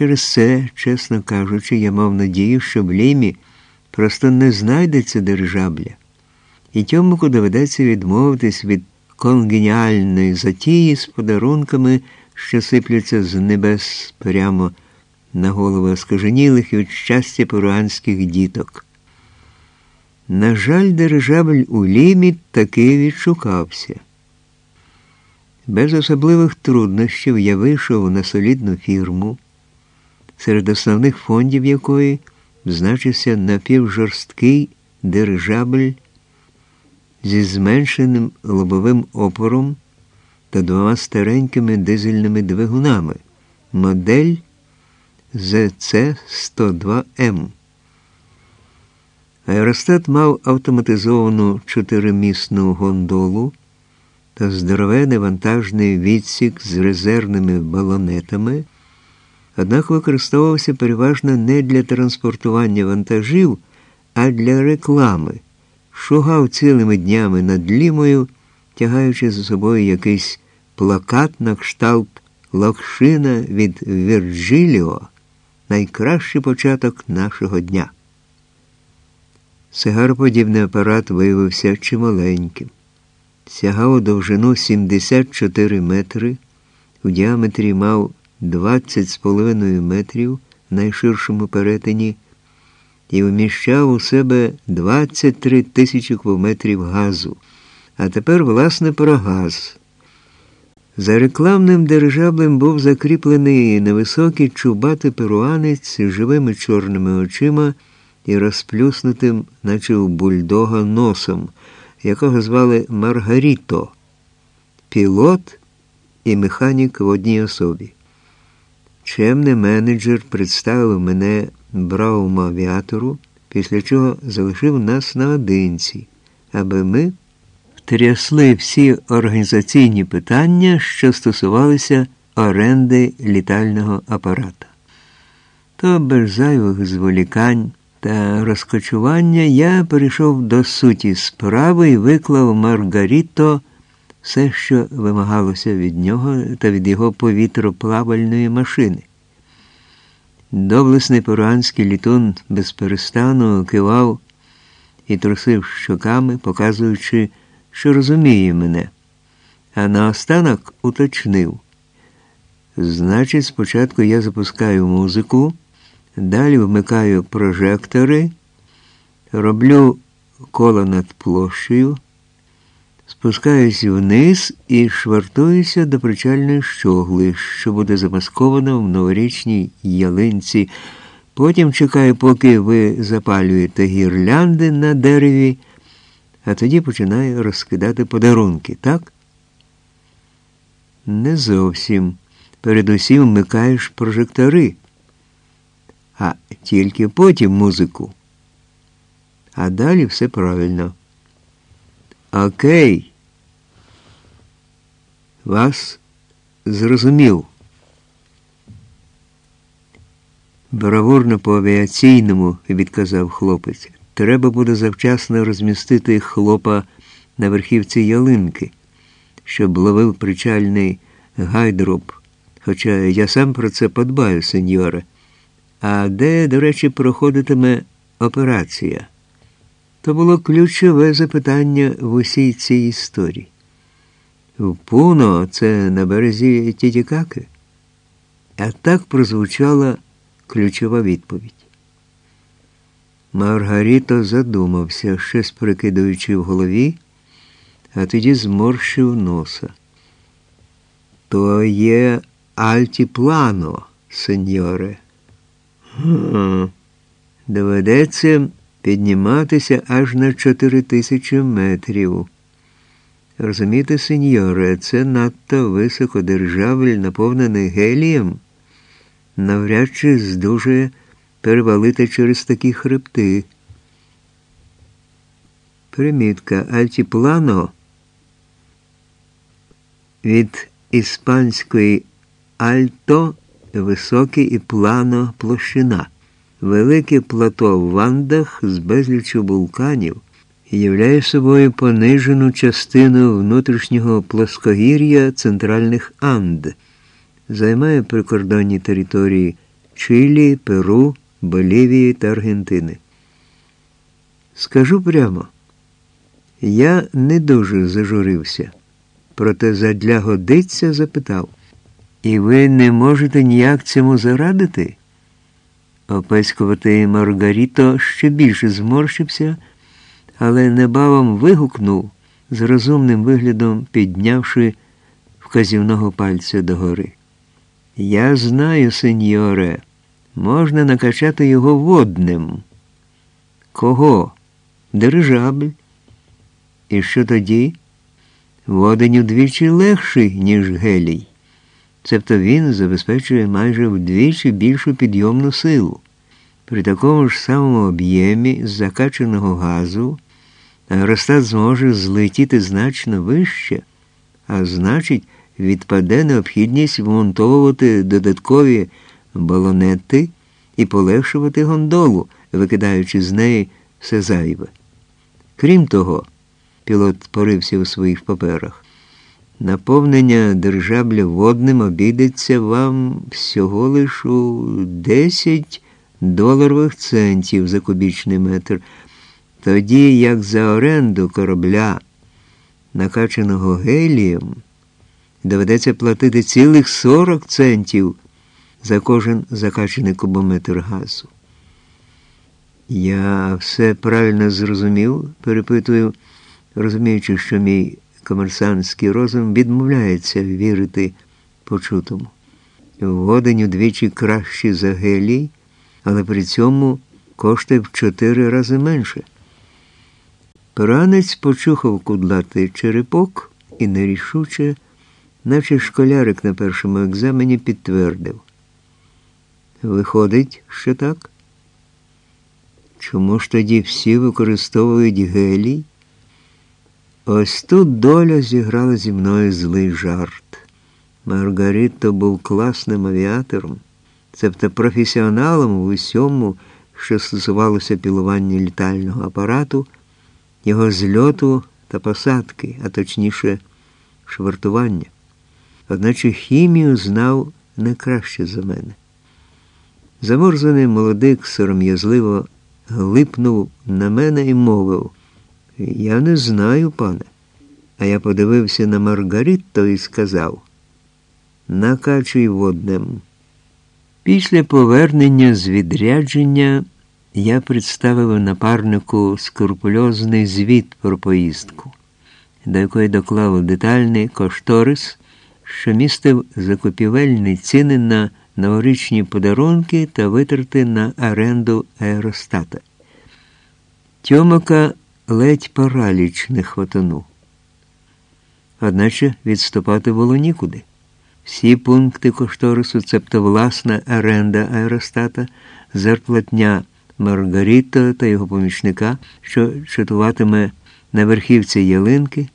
Через це, чесно кажучи, я мав надію, що в Лімі просто не знайдеться дирижабля, і Тьомику доведеться відмовитись від конгеніальної затії з подарунками, що сипляться з небес прямо на голови оскаженілих від щастя перуанських діток. На жаль, дирижабль у Лімі таки відшукався. Без особливих труднощів я вийшов на солідну фірму, серед основних фондів якої значився напівжорсткий дирижабль зі зменшеним лобовим опором та двома старенькими дизельними двигунами модель ЗЦ-102М. Аеростат мав автоматизовану чотиримісну гондолу та здоровений вантажний відсік з резервними балонетами, однак використовувався переважно не для транспортування вантажів, а для реклами, шугав цілими днями над лімою, тягаючи за собою якийсь плакат на кшталт Локшина від Вірджиліо найкращий початок нашого дня. Сигароподібний апарат виявився чималеньким. Сягав довжину 74 метри, у діаметрі мав 20,5 метрів в найширшому перетині і вміщав у себе 23 тисячі кубометрів газу. А тепер, власне, про газ. За рекламним дирижаблем був закріплений невисокий чубатий перуанець з живими чорними очима і розплюснутим, наче у бульдога, носом, якого звали Маргаріто, пілот і механік в одній особі. Чемний менеджер представив мене бравому авіатору, після чого залишив нас наодинці, аби ми трясли всі організаційні питання, що стосувалися оренди літального апарата. То без зайвих зволікань та розкочування я перейшов до суті справи і виклав Маргаріто все, що вимагалося від нього та від його повітроплавальної машини. Доблесний перуанський літун безперестану кивав і трусив щоками, показуючи, що розуміє мене, а наостанок уточнив. Значить, спочатку я запускаю музику, далі вмикаю прожектори, роблю коло над площею, спускаюсь вниз і швартуюся до причальної щогли, що буде замасковано в новорічній ялинці. Потім чекаю, поки ви запалюєте гірлянди на дереві а тоді починає розкидати подарунки, так? Не зовсім. Передусім вмикаєш прожектори, а тільки потім музику. А далі все правильно. Окей. Вас зрозумів. Бравурно по авіаційному, відказав хлопець. Треба буде завчасно розмістити хлопа на верхівці ялинки, щоб ловив причальний гайдроп. Хоча я сам про це подбаю, сеньоре. А де, до речі, проходитиме операція? То було ключове запитання в усій цій історії. В Пуно це на березі Тітікаки. А так прозвучала ключова відповідь. Маргаріто задумався, щось прикидуючи в голові, а тоді зморщив носа. То є альтіплано, сеньоре. Доведеться підніматися аж на чотири тисячі метрів. Розумієте, сеньоре, це надто високо державель, наповнений гелієм, навряд чи здужує перевалити через такі хребти. Примітка Альтіплано від іспанської альто високе і плано площина. Велике плато в Вандах з безлічу вулканів являє собою понижену частину внутрішнього плоскогір'я центральних Анд, займає прикордонні території Чилі, Перу, Болівії та Аргентини. Скажу прямо, я не дуже зажурився, проте задля годиться запитав. І ви не можете ніяк цьому зарадити? Опеськуватий Маргаріто ще більше зморщився, але небавом вигукнув, з розумним виглядом піднявши вказівного пальця догори. Я знаю, сеньоре, можна накачати його водним. Кого? Дирижабль. І що тоді? Водень удвічі легший, ніж гелій. Цебто він забезпечує майже вдвічі більшу підйомну силу. При такому ж самому об'ємі закачаного газу аеростат зможе злетіти значно вище, а значить, відпаде необхідність вмонтовувати додаткові балонети і полегшувати гондолу, викидаючи з неї все зайве. Крім того, пілот порився у своїх паперах. Наповнення держабля водним обійдеться вам всього лиш у 10 доларових центів за кубічний метр, тоді як за оренду корабля, накачаного гелієм, доведеться платити цілих 40 центів за кожен закачаний кубометр газу. Я все правильно зрозумів, перепитую, розуміючи, що мій комерсантський розум відмовляється вірити почутому. Водень удвічі краще за гелій, але при цьому коштує в чотири рази менше. Поранець почухав кудлатий черепок і нерішуче, наче школярик на першому екзамені, підтвердив. Виходить, що так? Чому ж тоді всі використовують гелій? Ось тут доля зіграла зі мною злий жарт. Маргарито був класним авіатором, цебто професіоналом у усьому, що стосувалося пілування літального апарату, його зльоту та посадки, а точніше, швартування. Одначе хімію знав не краще за мене. Заморзаний молодик сором'язливо глипнув на мене і мовив. Я не знаю, пане. А я подивився на Маргаритто і сказав накачуй водним. Після повернення з відрядження я представив напарнику скрупульозний звіт про поїздку, до якої доклав детальний кошторис, що містив закупівельні ціни на новорічні подарунки та витрати на оренду аеростата. Тьомака ледь параліч не хватанув. Одначе відступати було нікуди. Всі пункти кошторису, цебто власна оренда аеростата, зарплатня Маргаріто та його помічника, що чатуватиме на верхівці ялинки,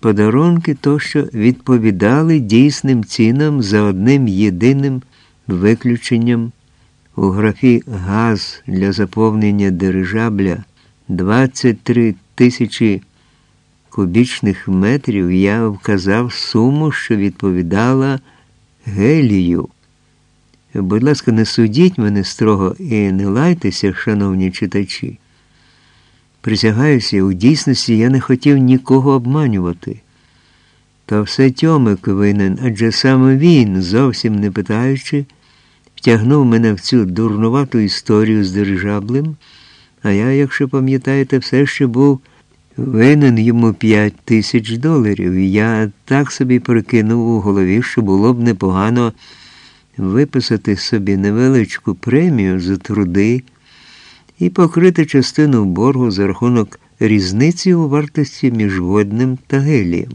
подарунки тощо відповідали дійсним цінам за одним єдиним виключенням у графі газ для заповнення дирижабля 23 тисячі кубічних метрів я вказав суму, що відповідала гелію. Будь ласка, не судіть мене строго і не лайтеся, шановні читачі. Присягаюся, у дійсності я не хотів нікого обманювати. Та все Тьомик винен, адже саме він, зовсім не питаючи, втягнув мене в цю дурнувату історію з дирижаблем, а я, якщо пам'ятаєте, все ще був винен йому п'ять тисяч доларів. І я так собі прикинув у голові, що було б непогано виписати собі невеличку премію за труди і покрити частину боргу за рахунок різниці у вартості між водним та гелієм.